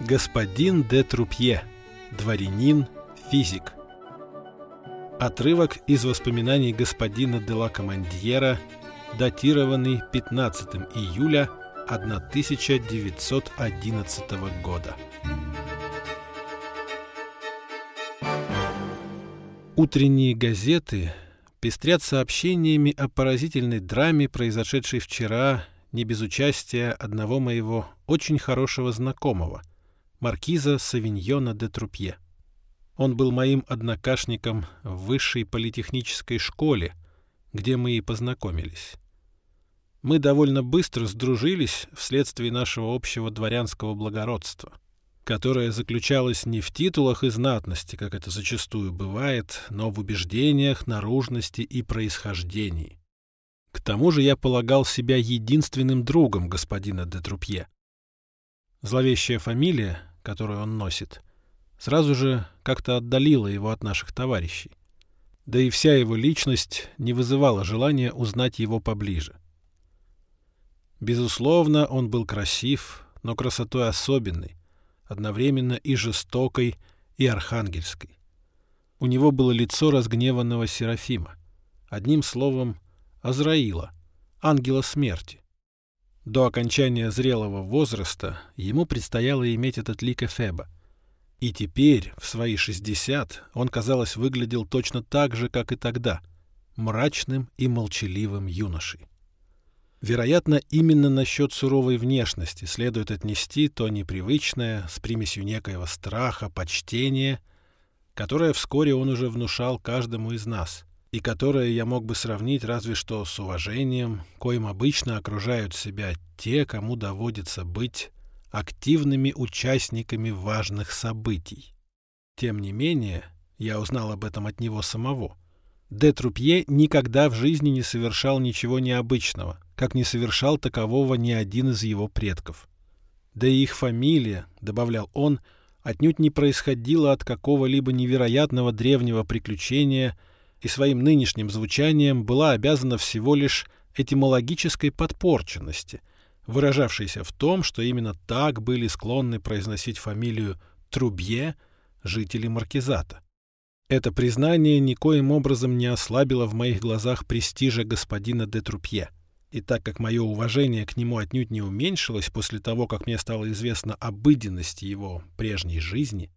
Господин де Трупье, дворянин, физик. Отрывок из воспоминаний господина де ла Командьера, датированный 15 июля 1911 года. Утренние газеты пестрят сообщениями о поразительной драме, произошедшей вчера, не без участия одного моего очень хорошего знакомого – маркиза Савиньона де Трупье. Он был моим однокашником в высшей политехнической школе, где мы и познакомились. Мы довольно быстро сдружились вследствие нашего общего дворянского благородства, которое заключалось не в титулах и знатности, как это зачастую бывает, но в убеждениях, наружности и происхождении. К тому же я полагал себя единственным другом господина де Трупье. Зловещая фамилия, которую он носит, сразу же как-то отдалила его от наших товарищей. Да и вся его личность не вызывала желания узнать его поближе. Безусловно, он был красив, но красотой особенной, одновременно и жестокой, и архангельской. У него было лицо разгневанного Серафима, одним словом, Азраила, ангела смерти. До окончания зрелого возраста ему предстояло иметь этот лик Эфеба. И теперь, в свои 60, он, казалось, выглядел точно так же, как и тогда, мрачным и молчаливым юношей. Вероятно, именно насчет суровой внешности следует отнести то непривычное, с примесью некоего страха, почтения, которое вскоре он уже внушал каждому из нас — и которое я мог бы сравнить разве что с уважением, коим обычно окружают себя те, кому доводится быть активными участниками важных событий. Тем не менее, я узнал об этом от него самого. Де Трупье никогда в жизни не совершал ничего необычного, как не совершал такового ни один из его предков. Да и их фамилия, добавлял он, отнюдь не происходила от какого-либо невероятного древнего приключения – и своим нынешним звучанием была обязана всего лишь этимологической подпорченности, выражавшейся в том, что именно так были склонны произносить фамилию Трубье жители Маркизата. Это признание никоим образом не ослабило в моих глазах престижа господина де Трупье. И так как мое уважение к нему отнюдь не уменьшилось после того, как мне стало известно обыденности его прежней жизни,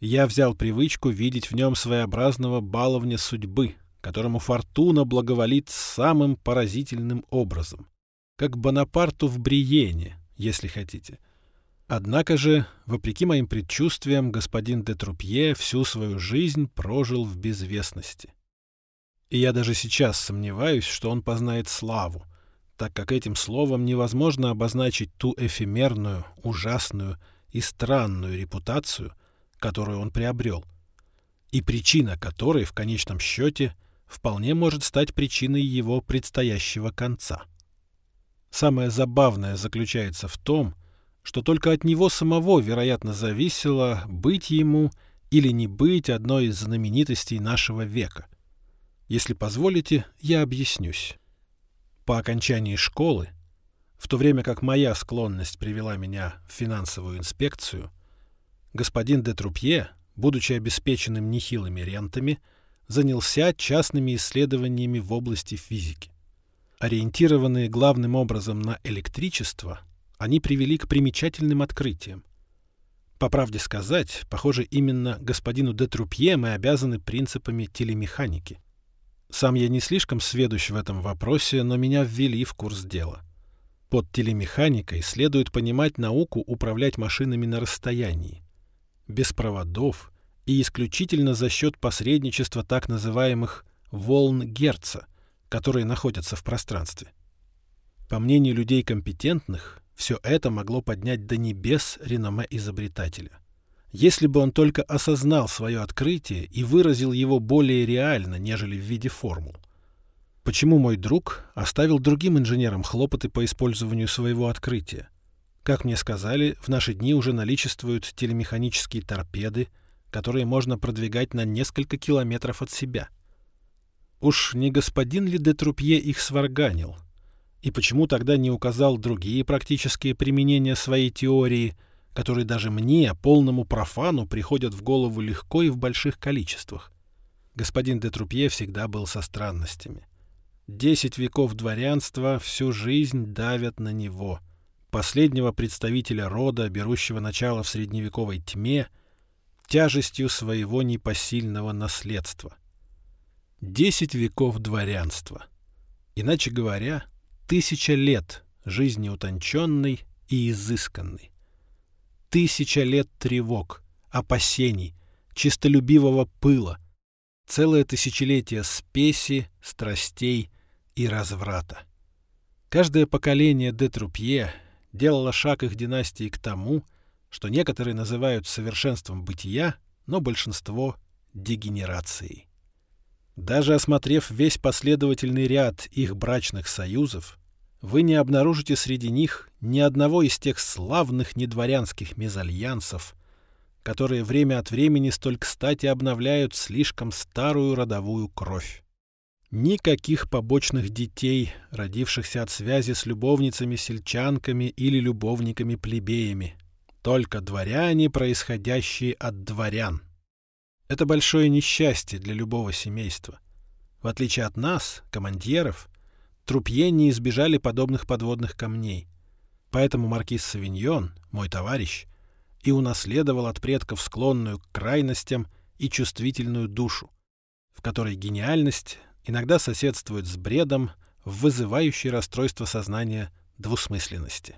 я взял привычку видеть в нем своеобразного баловня судьбы, которому фортуна благоволит самым поразительным образом, как Бонапарту в Бриене, если хотите. Однако же, вопреки моим предчувствиям, господин де Трупье всю свою жизнь прожил в безвестности. И я даже сейчас сомневаюсь, что он познает славу, так как этим словом невозможно обозначить ту эфемерную, ужасную и странную репутацию — которую он приобрел, и причина которой в конечном счете вполне может стать причиной его предстоящего конца. Самое забавное заключается в том, что только от него самого, вероятно, зависело быть ему или не быть одной из знаменитостей нашего века. Если позволите, я объяснюсь. По окончании школы, в то время как моя склонность привела меня в финансовую инспекцию — господин де Трупье, будучи обеспеченным нехилыми рентами, занялся частными исследованиями в области физики. Ориентированные главным образом на электричество, они привели к примечательным открытиям. По правде сказать, похоже, именно господину де Трупье мы обязаны принципами телемеханики. Сам я не слишком сведущ в этом вопросе, но меня ввели в курс дела. Под телемеханикой следует понимать науку управлять машинами на расстоянии без проводов и исключительно за счет посредничества так называемых волн Герца, которые находятся в пространстве. По мнению людей компетентных, все это могло поднять до небес реноме изобретателя. Если бы он только осознал свое открытие и выразил его более реально, нежели в виде формул. Почему мой друг оставил другим инженерам хлопоты по использованию своего открытия? Как мне сказали, в наши дни уже наличествуют телемеханические торпеды, которые можно продвигать на несколько километров от себя. Уж не господин ли де Трупье их сварганил? И почему тогда не указал другие практические применения своей теории, которые даже мне, полному профану, приходят в голову легко и в больших количествах. Господин де Трупье всегда был со странностями. Десять веков дворянства всю жизнь давят на него, последнего представителя рода, берущего начало в средневековой тьме, тяжестью своего непосильного наследства. Десять веков дворянства. Иначе говоря, тысяча лет жизни утонченной и изысканной. Тысяча лет тревог, опасений, чистолюбивого пыла, целое тысячелетие спеси, страстей и разврата. Каждое поколение де Трупье делало шаг их династии к тому, что некоторые называют совершенством бытия, но большинство — дегенерацией. Даже осмотрев весь последовательный ряд их брачных союзов, вы не обнаружите среди них ни одного из тех славных недворянских мезальянсов, которые время от времени столь кстати обновляют слишком старую родовую кровь. Никаких побочных детей, родившихся от связи с любовницами-сельчанками или любовниками-плебеями, только дворяне, происходящие от дворян. Это большое несчастье для любого семейства. В отличие от нас, командиров, трупье не избежали подобных подводных камней. Поэтому маркиз Савиньон, мой товарищ, и унаследовал от предков склонную к крайностям и чувствительную душу, в которой гениальность иногда соседствует с бредом, вызывающей расстройство сознания двусмысленности.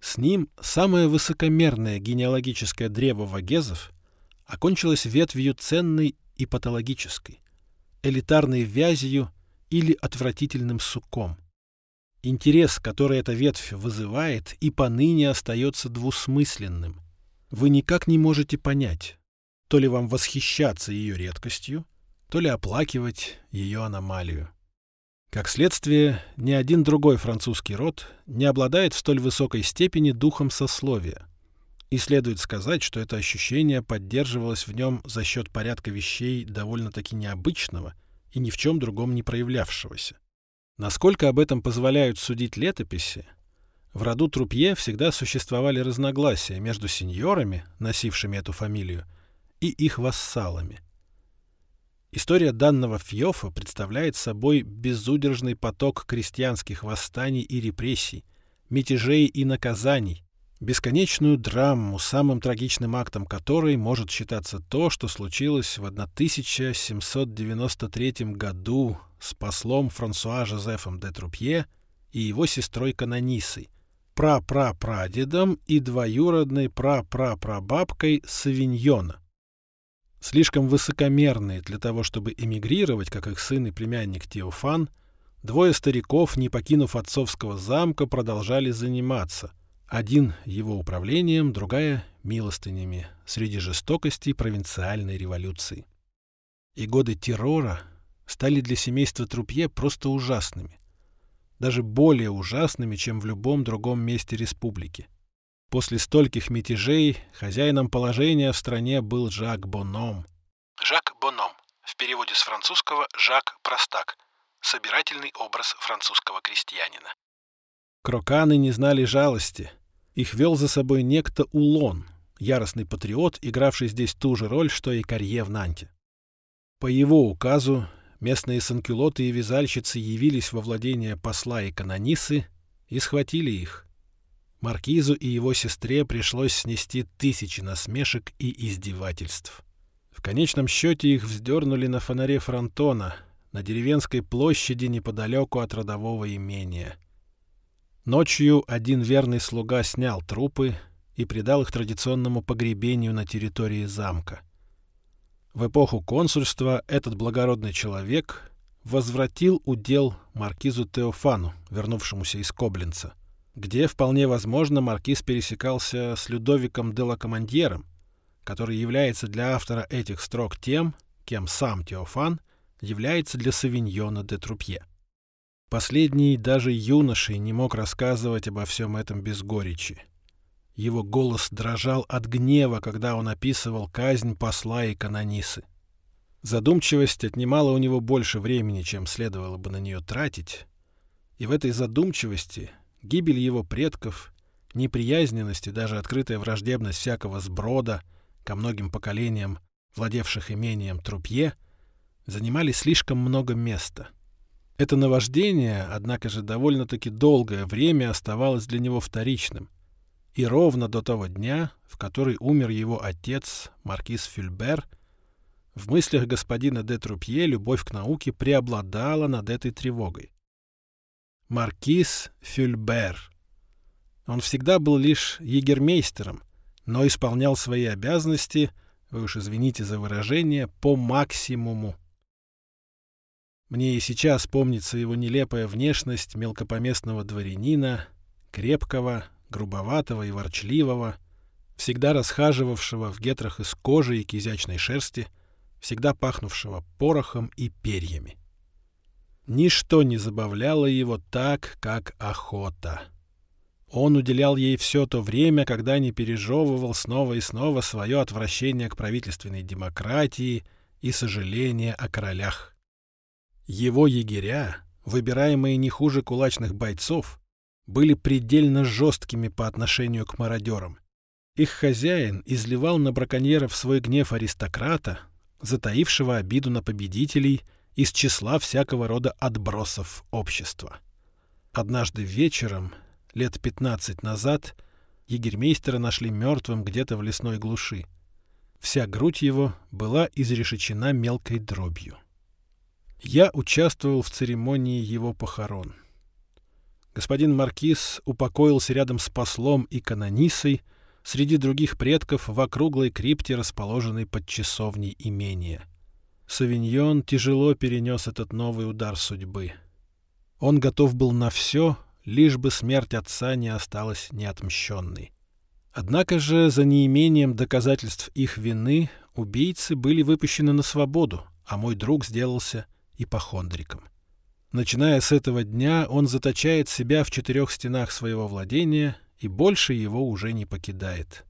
С ним самое высокомерное генеалогическое древо вагезов окончилось ветвью ценной и патологической, элитарной вязью или отвратительным суком. Интерес, который эта ветвь вызывает, и поныне остается двусмысленным. Вы никак не можете понять, то ли вам восхищаться ее редкостью, то ли оплакивать ее аномалию. Как следствие, ни один другой французский род не обладает в столь высокой степени духом сословия. И следует сказать, что это ощущение поддерживалось в нем за счет порядка вещей довольно-таки необычного и ни в чем другом не проявлявшегося. Насколько об этом позволяют судить летописи, в роду Трупье всегда существовали разногласия между сеньорами, носившими эту фамилию, и их вассалами — История данного Фьофа представляет собой безудержный поток крестьянских восстаний и репрессий, мятежей и наказаний, бесконечную драму, самым трагичным актом которой может считаться то, что случилось в 1793 году с послом Франсуа Жозефом де Трупье и его сестрой Канонисой, прапрапрадедом и двоюродной прапрапрабабкой Савиньона, Слишком высокомерные для того, чтобы эмигрировать, как их сын и племянник Теофан, двое стариков, не покинув отцовского замка, продолжали заниматься. Один его управлением, другая — милостынями, среди жестокостей провинциальной революции. И годы террора стали для семейства Трупье просто ужасными. Даже более ужасными, чем в любом другом месте республики. После стольких мятежей хозяином положения в стране был Жак Боном. Жак Боном. В переводе с французского «Жак Простак». Собирательный образ французского крестьянина. Кроканы не знали жалости. Их вел за собой некто Улон, яростный патриот, игравший здесь ту же роль, что и Карье в Нанте. По его указу местные санкюлоты и вязальщицы явились во владение посла и канонисы и схватили их. Маркизу и его сестре пришлось снести тысячи насмешек и издевательств. В конечном счете их вздернули на фонаре фронтона, на деревенской площади неподалеку от родового имения. Ночью один верный слуга снял трупы и предал их традиционному погребению на территории замка. В эпоху консульства этот благородный человек возвратил удел маркизу Теофану, вернувшемуся из Коблинца — где, вполне возможно, маркиз пересекался с Людовиком де Лакомандьером, который является для автора этих строк тем, кем сам Теофан является для Савиньона де Трупье. Последний даже юношей не мог рассказывать обо всем этом без горечи. Его голос дрожал от гнева, когда он описывал казнь посла и канонисы. Задумчивость отнимала у него больше времени, чем следовало бы на нее тратить, и в этой задумчивости гибель его предков, неприязненность и даже открытая враждебность всякого сброда ко многим поколениям, владевших имением Трупье, занимали слишком много места. Это наваждение, однако же, довольно-таки долгое время оставалось для него вторичным. И ровно до того дня, в который умер его отец, маркиз Фюльбер, в мыслях господина де Трупье любовь к науке преобладала над этой тревогой. Маркиз Фюльбер. Он всегда был лишь егермейстером, но исполнял свои обязанности, вы уж извините за выражение, по максимуму. Мне и сейчас помнится его нелепая внешность мелкопоместного дворянина, крепкого, грубоватого и ворчливого, всегда расхаживавшего в гетрах из кожи и кизячной шерсти, всегда пахнувшего порохом и перьями. Ничто не забавляло его так, как охота. Он уделял ей все то время, когда не пережевывал снова и снова свое отвращение к правительственной демократии и сожаление о королях. Его егеря, выбираемые не хуже кулачных бойцов, были предельно жесткими по отношению к мародерам. Их хозяин изливал на браконьеров свой гнев аристократа, затаившего обиду на победителей из числа всякого рода отбросов общества. Однажды вечером, лет пятнадцать назад, егермейстера нашли мертвым где-то в лесной глуши. Вся грудь его была изрешечена мелкой дробью. Я участвовал в церемонии его похорон. Господин Маркиз упокоился рядом с послом и канонисой среди других предков в округлой крипте, расположенной под часовней имения. Савиньон тяжело перенес этот новый удар судьбы. Он готов был на все, лишь бы смерть отца не осталась неотмщенной. Однако же за неимением доказательств их вины убийцы были выпущены на свободу, а мой друг сделался ипохондриком. Начиная с этого дня он заточает себя в четырех стенах своего владения и больше его уже не покидает.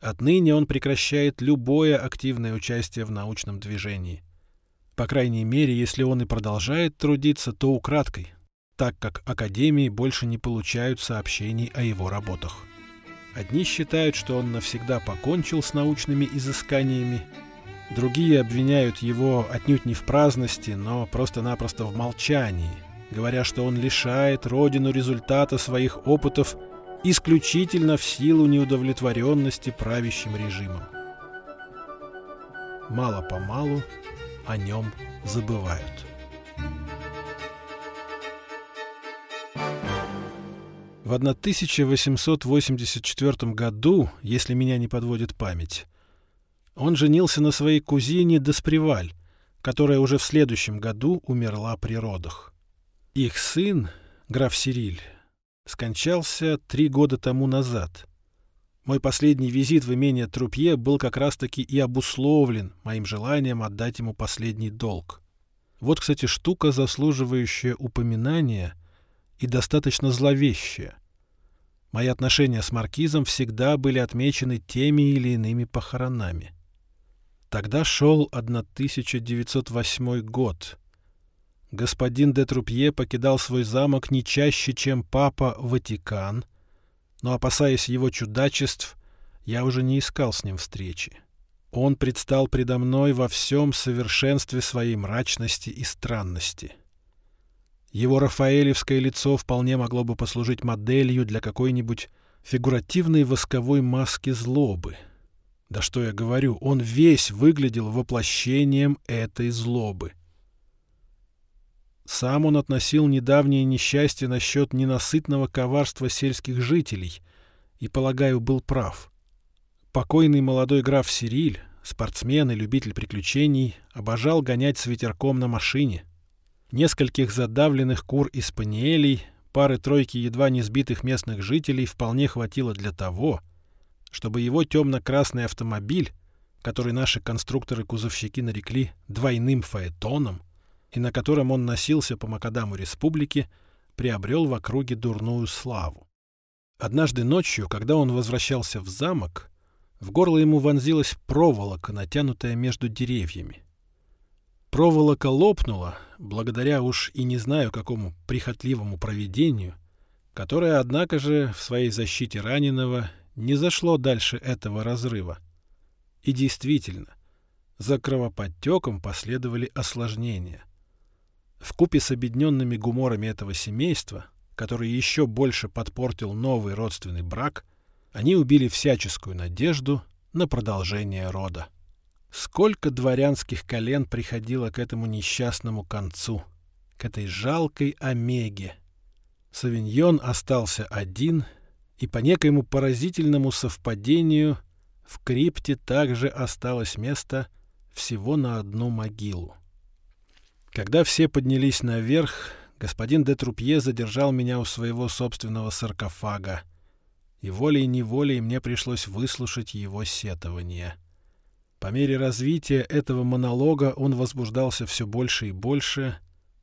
Отныне он прекращает любое активное участие в научном движении. По крайней мере, если он и продолжает трудиться, то украдкой, так как академии больше не получают сообщений о его работах. Одни считают, что он навсегда покончил с научными изысканиями, Другие обвиняют его отнюдь не в праздности, но просто-напросто в молчании, говоря, что он лишает родину результата своих опытов исключительно в силу неудовлетворенности правящим режимом. Мало-помалу о нем забывают. В 1884 году, если меня не подводит память, он женился на своей кузине Десприваль, которая уже в следующем году умерла при родах. Их сын, граф Сириль, скончался три года тому назад. Мой последний визит в имение Трупье был как раз-таки и обусловлен моим желанием отдать ему последний долг. Вот, кстати, штука, заслуживающая упоминания и достаточно зловещая. Мои отношения с маркизом всегда были отмечены теми или иными похоронами. Тогда шел 1908 год. Господин де Трупье покидал свой замок не чаще, чем папа Ватикан, но, опасаясь его чудачеств, я уже не искал с ним встречи. Он предстал предо мной во всем совершенстве своей мрачности и странности. Его рафаэлевское лицо вполне могло бы послужить моделью для какой-нибудь фигуративной восковой маски злобы — да что я говорю, он весь выглядел воплощением этой злобы. Сам он относил недавнее несчастье насчет ненасытного коварства сельских жителей и, полагаю, был прав. Покойный молодой граф Сириль, спортсмен и любитель приключений, обожал гонять с ветерком на машине. Нескольких задавленных кур и спаниелей, пары-тройки едва не сбитых местных жителей вполне хватило для того, чтобы его темно-красный автомобиль, который наши конструкторы-кузовщики нарекли «двойным фаэтоном», и на котором он носился по Макадаму Республики, приобрел в округе дурную славу. Однажды ночью, когда он возвращался в замок, в горло ему вонзилась проволока, натянутая между деревьями. Проволока лопнула, благодаря уж и не знаю какому прихотливому проведению — которое, однако же, в своей защите раненого не зашло дальше этого разрыва. И действительно, за кровоподтеком последовали осложнения. В купе с объединенными гуморами этого семейства, который еще больше подпортил новый родственный брак, они убили всяческую надежду на продолжение рода. Сколько дворянских колен приходило к этому несчастному концу, к этой жалкой омеге. Савиньон остался один, и по некоему поразительному совпадению в крипте также осталось место всего на одну могилу. Когда все поднялись наверх, господин де Трупье задержал меня у своего собственного саркофага, и волей-неволей мне пришлось выслушать его сетование. По мере развития этого монолога он возбуждался все больше и больше,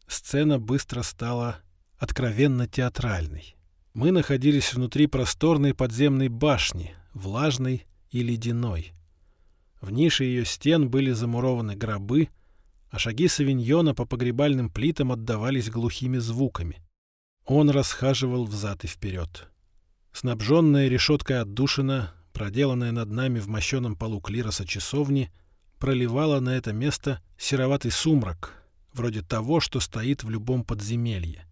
сцена быстро стала откровенно театральной. Мы находились внутри просторной подземной башни, влажной и ледяной. В нише ее стен были замурованы гробы — а шаги Савиньона по погребальным плитам отдавались глухими звуками. Он расхаживал взад и вперед. Снабженная решеткой отдушина, проделанная над нами в мощеном полу клироса часовни, проливала на это место сероватый сумрак, вроде того, что стоит в любом подземелье.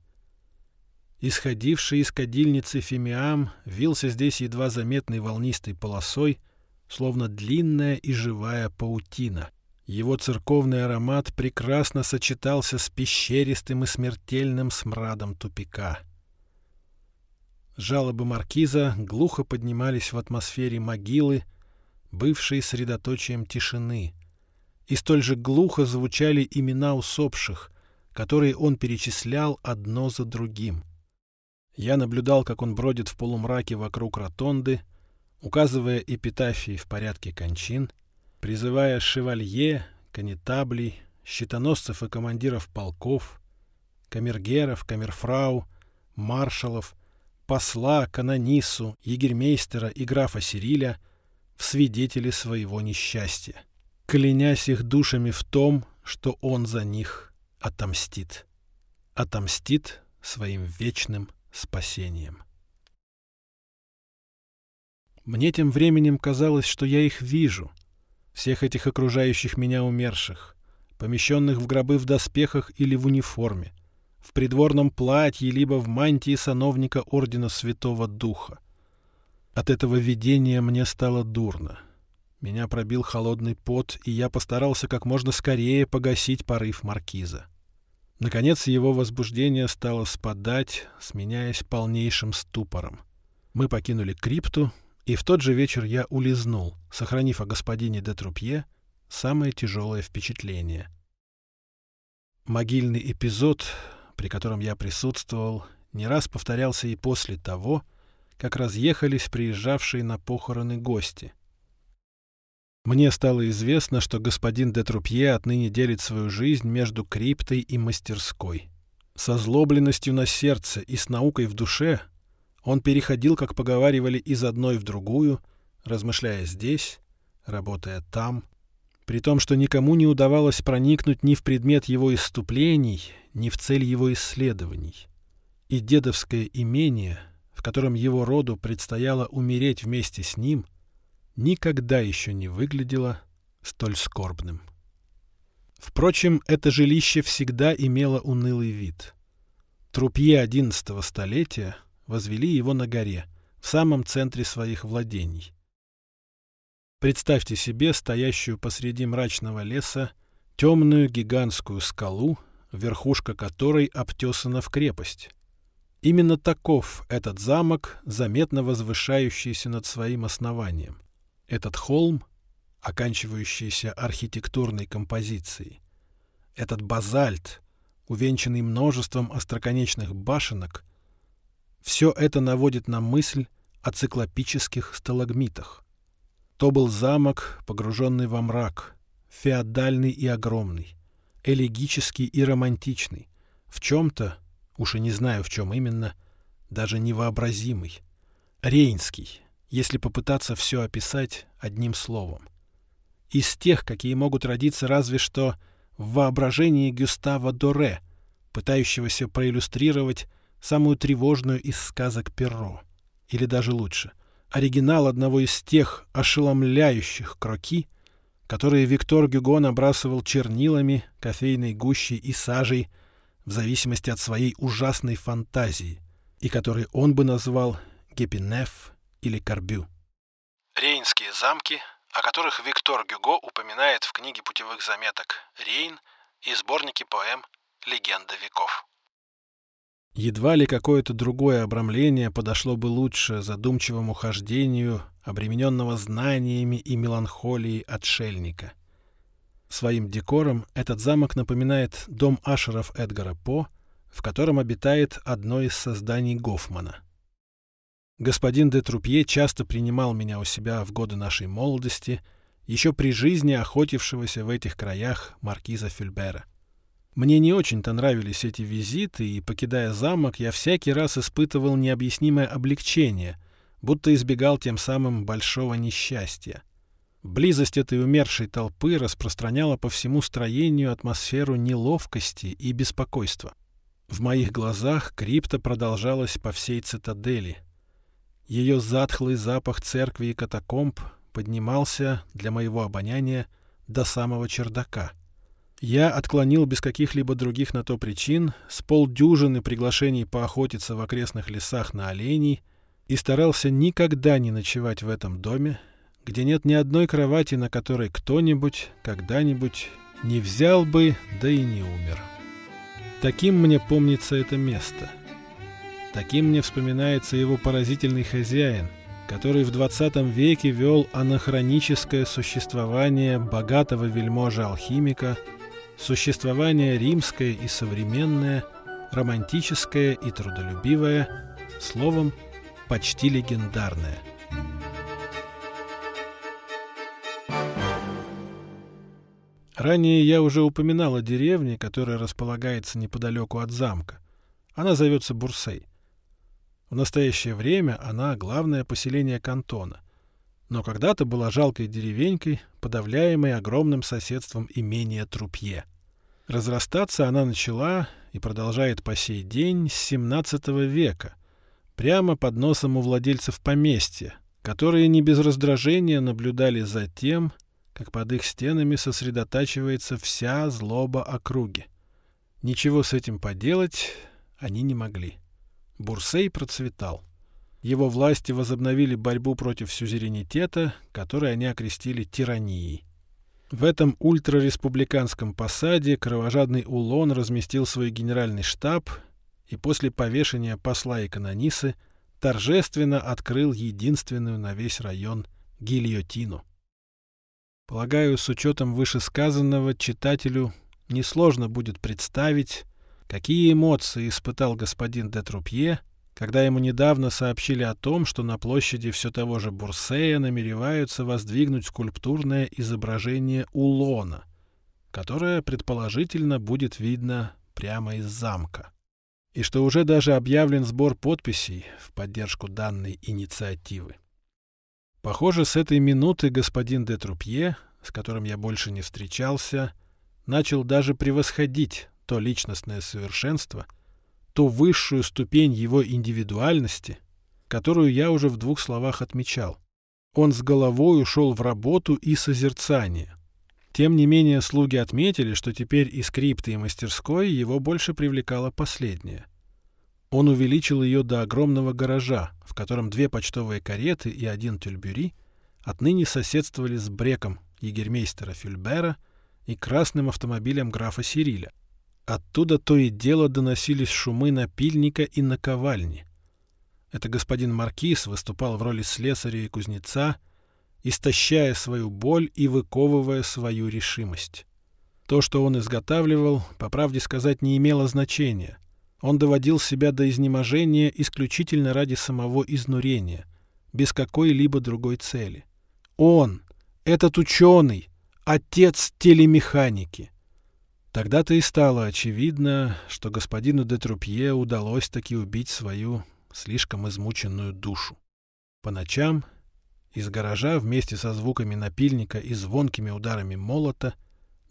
Исходивший из кадильницы фимиам вился здесь едва заметной волнистой полосой, словно длинная и живая паутина — его церковный аромат прекрасно сочетался с пещеристым и смертельным смрадом тупика. Жалобы маркиза глухо поднимались в атмосфере могилы, бывшей средоточием тишины, и столь же глухо звучали имена усопших, которые он перечислял одно за другим. Я наблюдал, как он бродит в полумраке вокруг ротонды, указывая эпитафии в порядке кончин — призывая шевалье, канетаблей, щитоносцев и командиров полков, камергеров, камерфрау, маршалов, посла, канонису, егермейстера и графа Сириля в свидетели своего несчастья, клянясь их душами в том, что он за них отомстит. Отомстит своим вечным спасением. Мне тем временем казалось, что я их вижу — всех этих окружающих меня умерших, помещенных в гробы в доспехах или в униформе, в придворном платье либо в мантии сановника Ордена Святого Духа. От этого видения мне стало дурно. Меня пробил холодный пот, и я постарался как можно скорее погасить порыв маркиза. Наконец его возбуждение стало спадать, сменяясь полнейшим ступором. Мы покинули крипту, и в тот же вечер я улизнул, сохранив о господине де Трупье самое тяжелое впечатление. Могильный эпизод, при котором я присутствовал, не раз повторялся и после того, как разъехались приезжавшие на похороны гости. Мне стало известно, что господин де Трупье отныне делит свою жизнь между криптой и мастерской. Со злобленностью на сердце и с наукой в душе — он переходил, как поговаривали, из одной в другую, размышляя здесь, работая там, при том, что никому не удавалось проникнуть ни в предмет его исступлений, ни в цель его исследований. И дедовское имение, в котором его роду предстояло умереть вместе с ним, никогда еще не выглядело столь скорбным. Впрочем, это жилище всегда имело унылый вид. Трупье одиннадцатого столетия — возвели его на горе, в самом центре своих владений. Представьте себе стоящую посреди мрачного леса темную гигантскую скалу, верхушка которой обтесана в крепость. Именно таков этот замок, заметно возвышающийся над своим основанием. Этот холм, оканчивающийся архитектурной композицией. Этот базальт, увенчанный множеством остроконечных башенок, все это наводит на мысль о циклопических сталагмитах. То был замок, погруженный во мрак, феодальный и огромный, элегический и романтичный, в чем-то, уж и не знаю в чем именно, даже невообразимый, рейнский, если попытаться все описать одним словом. Из тех, какие могут родиться разве что в воображении Гюстава Доре, пытающегося проиллюстрировать самую тревожную из сказок Перро. Или даже лучше, оригинал одного из тех ошеломляющих кроки, которые Виктор Гюго набрасывал чернилами, кофейной гущей и сажей в зависимости от своей ужасной фантазии, и которые он бы назвал Гепинеф или Карбю. Рейнские замки, о которых Виктор Гюго упоминает в книге путевых заметок «Рейн» и сборнике поэм «Легенда веков». Едва ли какое-то другое обрамление подошло бы лучше задумчивому хождению, обремененного знаниями и меланхолией отшельника. Своим декором этот замок напоминает дом Ашеров Эдгара По, в котором обитает одно из созданий Гофмана. Господин де Трупье часто принимал меня у себя в годы нашей молодости, еще при жизни охотившегося в этих краях маркиза Фюльбера. Мне не очень-то нравились эти визиты, и, покидая замок, я всякий раз испытывал необъяснимое облегчение, будто избегал тем самым большого несчастья. Близость этой умершей толпы распространяла по всему строению атмосферу неловкости и беспокойства. В моих глазах крипта продолжалась по всей цитадели. Ее затхлый запах церкви и катакомб поднимался для моего обоняния до самого чердака — я отклонил без каких-либо других на то причин с полдюжины приглашений поохотиться в окрестных лесах на оленей и старался никогда не ночевать в этом доме, где нет ни одной кровати, на которой кто-нибудь когда-нибудь не взял бы, да и не умер. Таким мне помнится это место. Таким мне вспоминается его поразительный хозяин, который в 20 веке вел анахроническое существование богатого вельможа-алхимика – Существование римское и современное, романтическое и трудолюбивое, словом, почти легендарное. Ранее я уже упоминал о деревне, которая располагается неподалеку от замка. Она зовется Бурсей. В настоящее время она главное поселение кантона, но когда-то была жалкой деревенькой, подавляемой огромным соседством имения Трупье. Разрастаться она начала и продолжает по сей день с XVII века, прямо под носом у владельцев поместья, которые не без раздражения наблюдали за тем, как под их стенами сосредотачивается вся злоба округи. Ничего с этим поделать они не могли. Бурсей процветал. Его власти возобновили борьбу против сюзеренитета, который они окрестили тиранией. В этом ультрареспубликанском посаде кровожадный Улон разместил свой генеральный штаб и после повешения посла и канонисы торжественно открыл единственную на весь район гильотину. Полагаю, с учетом вышесказанного, читателю несложно будет представить, какие эмоции испытал господин де Трупье, когда ему недавно сообщили о том, что на площади все того же Бурсея намереваются воздвигнуть скульптурное изображение Улона, которое, предположительно, будет видно прямо из замка. И что уже даже объявлен сбор подписей в поддержку данной инициативы. Похоже, с этой минуты господин де Трупье, с которым я больше не встречался, начал даже превосходить то личностное совершенство — ту высшую ступень его индивидуальности, которую я уже в двух словах отмечал. Он с головой ушел в работу и созерцание. Тем не менее, слуги отметили, что теперь и скрипты, и мастерской его больше привлекало последнее. Он увеличил ее до огромного гаража, в котором две почтовые кареты и один тюльбюри отныне соседствовали с бреком егермейстера Фюльбера и красным автомобилем графа Сириля — Оттуда то и дело доносились шумы напильника и наковальни. Это господин Маркиз выступал в роли слесаря и кузнеца, истощая свою боль и выковывая свою решимость. То, что он изготавливал, по правде сказать, не имело значения. Он доводил себя до изнеможения исключительно ради самого изнурения, без какой-либо другой цели. Он, этот ученый, отец телемеханики. Тогда-то и стало очевидно, что господину де Трупье удалось таки убить свою слишком измученную душу. По ночам из гаража вместе со звуками напильника и звонкими ударами молота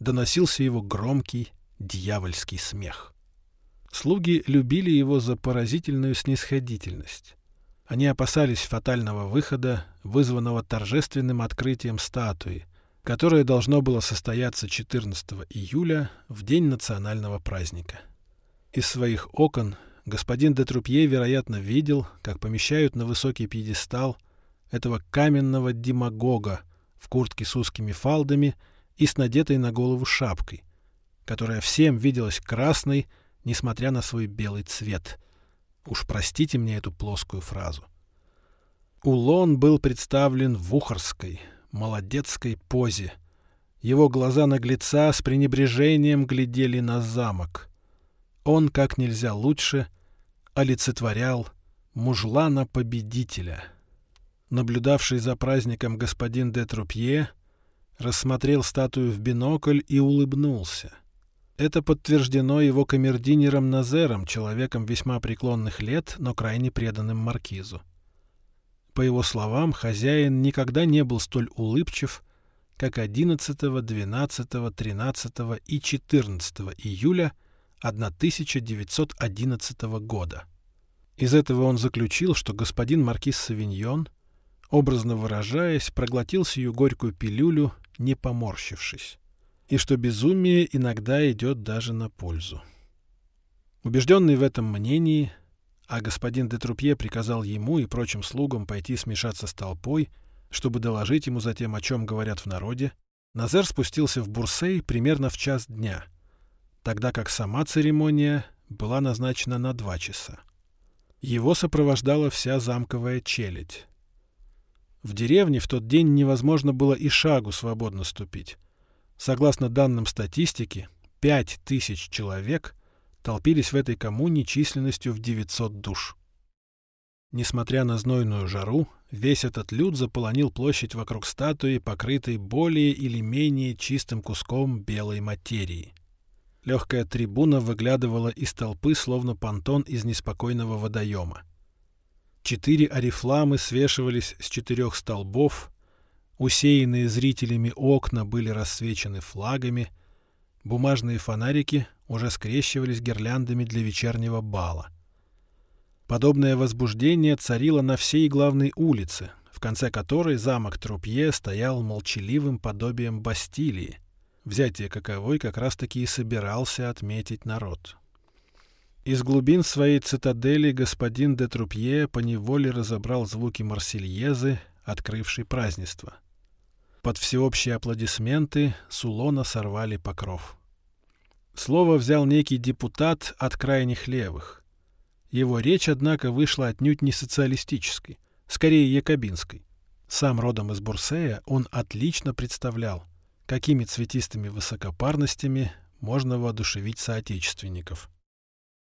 доносился его громкий дьявольский смех. Слуги любили его за поразительную снисходительность. Они опасались фатального выхода, вызванного торжественным открытием статуи, которое должно было состояться 14 июля в день национального праздника. Из своих окон господин де Трупье, вероятно, видел, как помещают на высокий пьедестал этого каменного демагога в куртке с узкими фалдами и с надетой на голову шапкой, которая всем виделась красной, несмотря на свой белый цвет. Уж простите мне эту плоскую фразу. Улон был представлен в ухарской, молодецкой позе. Его глаза наглеца с пренебрежением глядели на замок. Он как нельзя лучше олицетворял мужлана-победителя. Наблюдавший за праздником господин де Трупье рассмотрел статую в бинокль и улыбнулся. Это подтверждено его камердинером Назером, человеком весьма преклонных лет, но крайне преданным маркизу. По его словам, хозяин никогда не был столь улыбчив, как 11, 12, 13 и 14 июля 1911 года. Из этого он заключил, что господин маркиз Савиньон, образно выражаясь, проглотил сию горькую пилюлю, не поморщившись и что безумие иногда идет даже на пользу. Убежденный в этом мнении, а господин де Трупье приказал ему и прочим слугам пойти смешаться с толпой, чтобы доложить ему затем, о чем говорят в народе, Назер спустился в Бурсей примерно в час дня, тогда как сама церемония была назначена на два часа. Его сопровождала вся замковая челядь. В деревне в тот день невозможно было и шагу свободно ступить. Согласно данным статистики, 5000 человек толпились в этой коммуне численностью в 900 душ. Несмотря на знойную жару, весь этот люд заполонил площадь вокруг статуи, покрытой более или менее чистым куском белой материи. Легкая трибуна выглядывала из толпы, словно понтон из неспокойного водоема. Четыре орифламы свешивались с четырех столбов, Усеянные зрителями окна были рассвечены флагами, бумажные фонарики уже скрещивались гирляндами для вечернего бала. Подобное возбуждение царило на всей главной улице, в конце которой замок Трупье стоял молчаливым подобием Бастилии, взятие каковой как раз-таки и собирался отметить народ. Из глубин своей цитадели господин де Трупье поневоле разобрал звуки Марсельезы, открывшей празднество. Под всеобщие аплодисменты Сулона сорвали покров. Слово взял некий депутат от крайних левых. Его речь, однако, вышла отнюдь не социалистической, скорее якобинской. Сам родом из Бурсея он отлично представлял, какими цветистыми высокопарностями можно воодушевить соотечественников.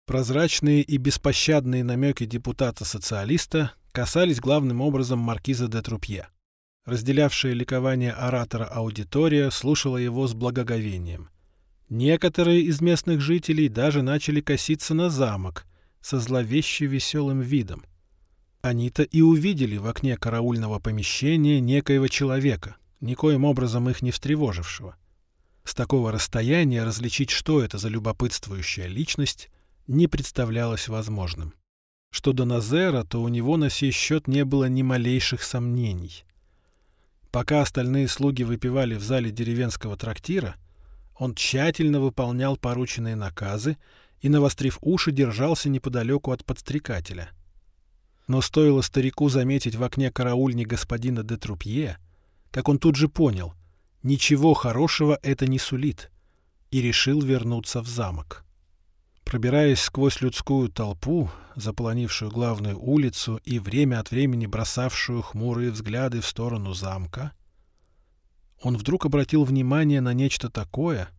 Прозрачные и беспощадные намеки депутата-социалиста касались главным образом маркиза де Трупье. Разделявшая ликование оратора аудитория слушала его с благоговением. Некоторые из местных жителей даже начали коситься на замок со зловеще веселым видом. Они-то и увидели в окне караульного помещения некоего человека, никоим образом их не встревожившего. С такого расстояния различить, что это за любопытствующая личность, не представлялось возможным. Что до Назера, то у него на сей счет не было ни малейших сомнений. Пока остальные слуги выпивали в зале деревенского трактира, он тщательно выполнял порученные наказы и, навострив уши, держался неподалеку от подстрекателя. Но стоило старику заметить в окне караульни господина де Трупье, как он тут же понял, ничего хорошего это не сулит, и решил вернуться в замок. Пробираясь сквозь людскую толпу, заполонившую главную улицу и время от времени бросавшую хмурые взгляды в сторону замка, он вдруг обратил внимание на нечто такое,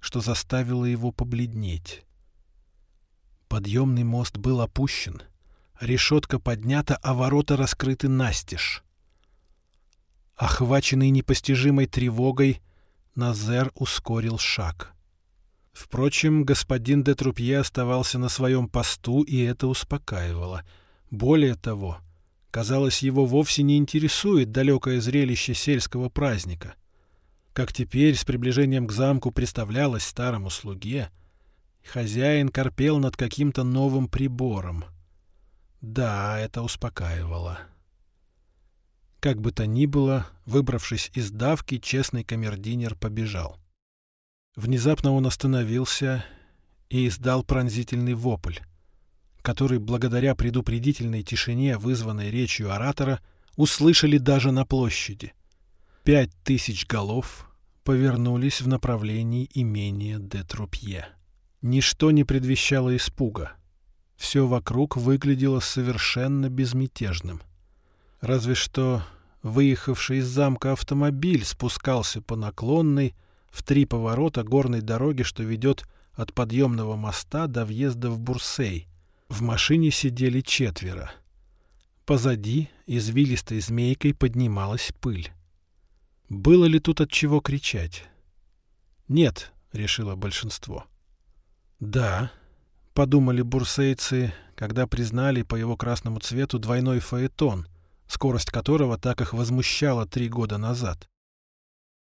что заставило его побледнеть. Подъемный мост был опущен, решетка поднята, а ворота раскрыты настежь. Охваченный непостижимой тревогой, Назер ускорил шаг — Впрочем, господин де Трупье оставался на своем посту, и это успокаивало. Более того, казалось, его вовсе не интересует далекое зрелище сельского праздника. Как теперь с приближением к замку представлялось старому слуге, Хозяин корпел над каким-то новым прибором. Да, это успокаивало. Как бы то ни было, выбравшись из давки, честный камердинер побежал. Внезапно он остановился и издал пронзительный вопль, который, благодаря предупредительной тишине, вызванной речью оратора, услышали даже на площади. Пять тысяч голов повернулись в направлении имения де Трупье. Ничто не предвещало испуга. Все вокруг выглядело совершенно безмятежным. Разве что выехавший из замка автомобиль спускался по наклонной в три поворота горной дороги, что ведет от подъемного моста до въезда в Бурсей. В машине сидели четверо. Позади извилистой змейкой поднималась пыль. Было ли тут от чего кричать? Нет, решило большинство. Да, подумали бурсейцы, когда признали по его красному цвету двойной фаэтон, скорость которого так их возмущала три года назад.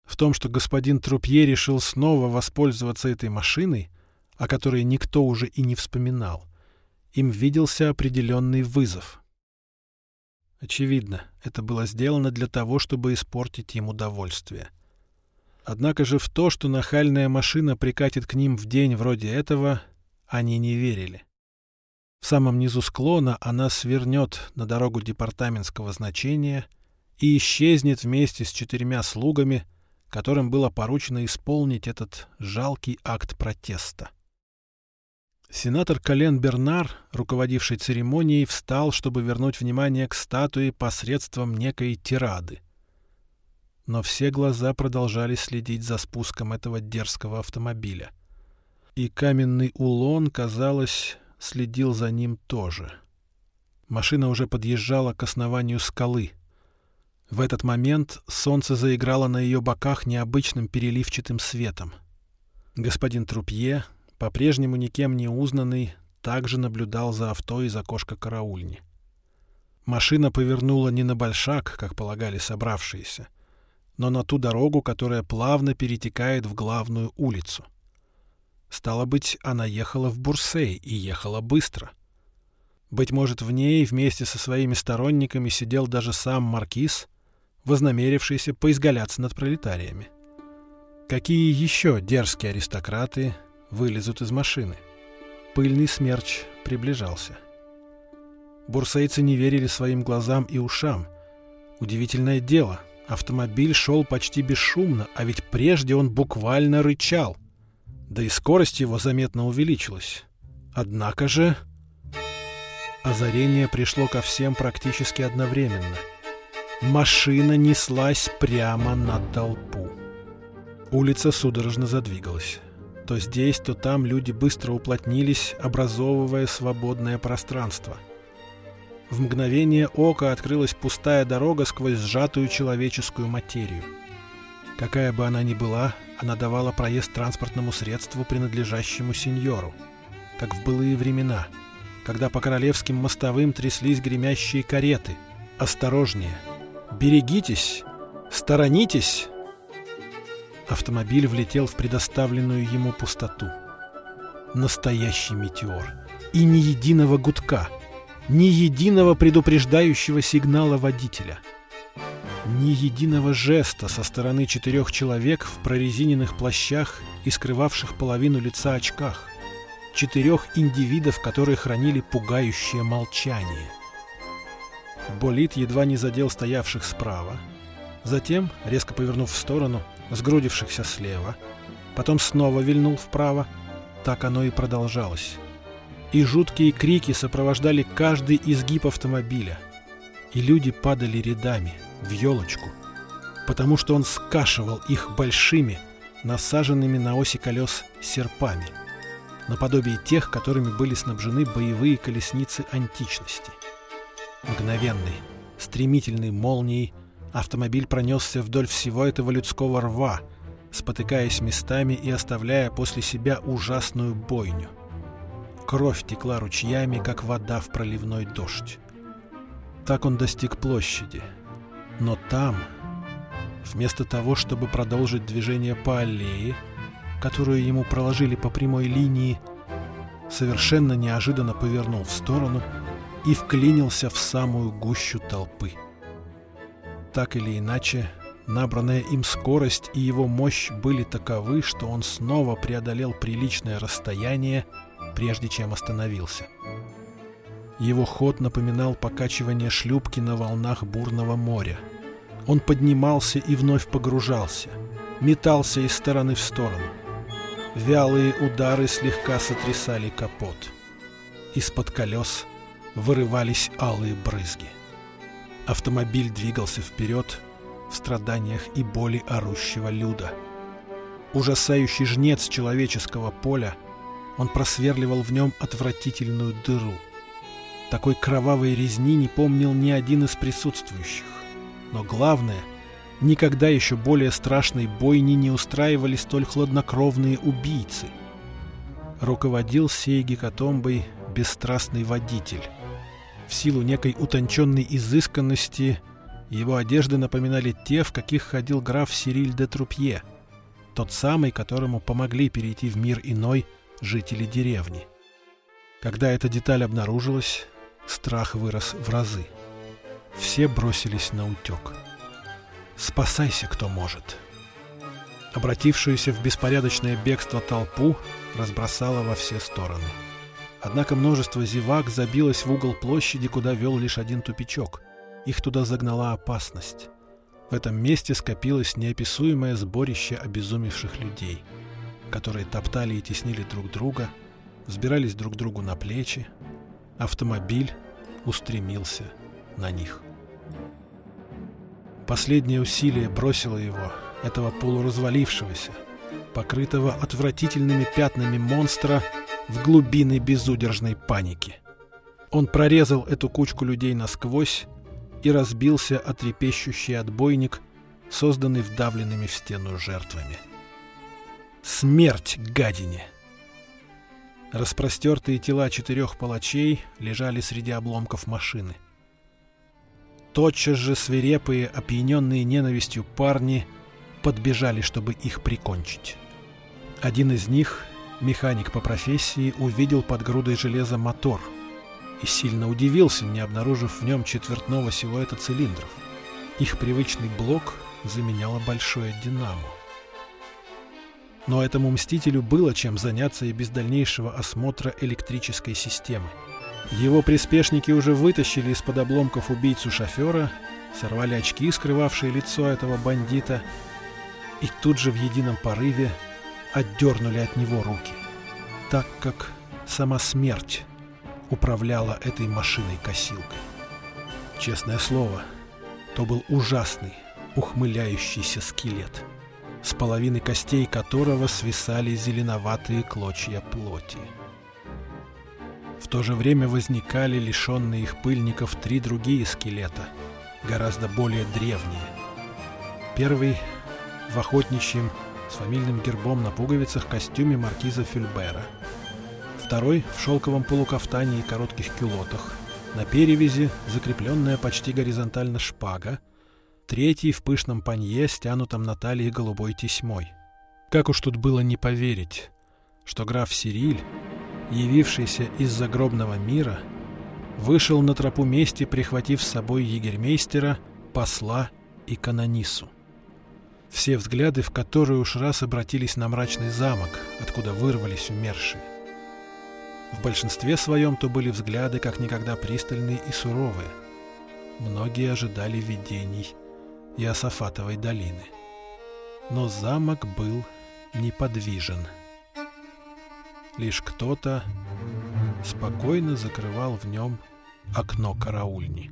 В том, что господин Трупье решил снова воспользоваться этой машиной, о которой никто уже и не вспоминал, им виделся определенный вызов. Очевидно, это было сделано для того, чтобы испортить им удовольствие. Однако же в то, что нахальная машина прикатит к ним в день вроде этого, они не верили. В самом низу склона она свернет на дорогу департаментского значения и исчезнет вместе с четырьмя слугами, которым было поручено исполнить этот жалкий акт протеста. Сенатор Колен Бернар, руководивший церемонией, встал, чтобы вернуть внимание к статуе посредством некой тирады. Но все глаза продолжали следить за спуском этого дерзкого автомобиля. И каменный улон, казалось, следил за ним тоже. Машина уже подъезжала к основанию скалы. В этот момент солнце заиграло на ее боках необычным переливчатым светом. Господин Трупье, по-прежнему никем не узнанный, также наблюдал за авто из окошка караульни. Машина повернула не на большак, как полагали собравшиеся, но на ту дорогу, которая плавно перетекает в главную улицу. Стало быть, она ехала в Бурсей и ехала быстро. Быть может, в ней вместе со своими сторонниками сидел даже сам маркиз, вознамерившийся поизгаляться над пролетариями. Какие еще дерзкие аристократы вылезут из машины. Пыльный смерч приближался. Бурсейцы не верили своим глазам и ушам. Удивительное дело, автомобиль шел почти бесшумно, а ведь прежде он буквально рычал. Да и скорость его заметно увеличилась. Однако же... Озарение пришло ко всем практически одновременно. Машина неслась прямо на толпу. Улица судорожно задвигалась. То здесь, то там люди быстро уплотнились, образовывая свободное пространство. В мгновение ока открылась пустая дорога сквозь сжатую человеческую материю. Какая бы она ни была, она давала проезд транспортному средству, принадлежащему сеньору, как в былые времена, когда по королевским мостовым тряслись гремящие кареты. «Осторожнее! Берегитесь! Сторонитесь!» Автомобиль влетел в предоставленную ему пустоту. Настоящий метеор. И ни единого гудка, ни единого предупреждающего сигнала водителя. Ни единого жеста со стороны четырех человек в прорезиненных плащах и скрывавших половину лица очках. Четырех индивидов, которые хранили пугающее молчание. Болит едва не задел стоявших справа. Затем, резко повернув в сторону, сгрудившихся слева, потом снова вильнул вправо. Так оно и продолжалось. И жуткие крики сопровождали каждый изгиб автомобиля. И люди падали рядами, в елочку, потому что он скашивал их большими, насаженными на оси колес серпами, наподобие тех, которыми были снабжены боевые колесницы античности. Мгновенной, стремительной молнией – Автомобиль пронесся вдоль всего этого людского рва, спотыкаясь местами и оставляя после себя ужасную бойню. Кровь текла ручьями, как вода в проливной дождь. Так он достиг площади. Но там, вместо того, чтобы продолжить движение по аллее, которую ему проложили по прямой линии, совершенно неожиданно повернул в сторону и вклинился в самую гущу толпы. Так или иначе, набранная им скорость и его мощь были таковы, что он снова преодолел приличное расстояние, прежде чем остановился. Его ход напоминал покачивание шлюпки на волнах бурного моря. Он поднимался и вновь погружался, метался из стороны в сторону. Вялые удары слегка сотрясали капот. Из-под колес вырывались алые брызги. Автомобиль двигался вперед в страданиях и боли орущего люда. Ужасающий жнец человеческого поля, он просверливал в нем отвратительную дыру. Такой кровавой резни не помнил ни один из присутствующих. Но главное — Никогда еще более страшной бойни не устраивали столь хладнокровные убийцы. Руководил сей гекатомбой бесстрастный водитель. В силу некой утонченной изысканности его одежды напоминали те, в каких ходил граф Сириль де Трупье, тот самый, которому помогли перейти в мир иной жители деревни. Когда эта деталь обнаружилась, страх вырос в разы. Все бросились на утек. Спасайся, кто может. Обратившуюся в беспорядочное бегство толпу разбросала во все стороны. Однако множество зевак забилось в угол площади, куда вел лишь один тупичок. Их туда загнала опасность. В этом месте скопилось неописуемое сборище обезумевших людей, которые топтали и теснили друг друга, взбирались друг другу на плечи. Автомобиль устремился на них. Последнее усилие бросило его, этого полуразвалившегося, покрытого отвратительными пятнами монстра, в глубины безудержной паники. Он прорезал эту кучку людей насквозь и разбился о трепещущий отбойник, созданный вдавленными в стену жертвами. Смерть гадине! Распростертые тела четырех палачей лежали среди обломков машины. Тотчас же свирепые, опьяненные ненавистью парни подбежали, чтобы их прикончить. Один из них, механик по профессии, увидел под грудой железа мотор и сильно удивился, не обнаружив в нем четвертного силуэта цилиндров. Их привычный блок заменяло большое динамо. Но этому мстителю было чем заняться и без дальнейшего осмотра электрической системы. Его приспешники уже вытащили из-под обломков убийцу шофера, сорвали очки, скрывавшие лицо этого бандита, и тут же в едином порыве отдернули от него руки, так как сама смерть управляла этой машиной-косилкой. Честное слово, то был ужасный, ухмыляющийся скелет, с половины костей которого свисали зеленоватые клочья плоти. В то же время возникали лишенные их пыльников три другие скелета, гораздо более древние. Первый в охотничьем с фамильным гербом на пуговицах костюме маркиза Фюльбера. Второй в шелковом полукафтане и коротких кюлотах. На перевязи закрепленная почти горизонтально шпага. Третий в пышном панье, стянутом на талии голубой тесьмой. Как уж тут было не поверить, что граф Сириль явившийся из загробного мира, вышел на тропу мести, прихватив с собой егермейстера, посла и канонису. Все взгляды в которые уж раз обратились на мрачный замок, откуда вырвались умершие. В большинстве своем то были взгляды как никогда пристальные и суровые. Многие ожидали видений Иосафатовой долины. Но замок был неподвижен. Лишь кто-то спокойно закрывал в нем окно караульни.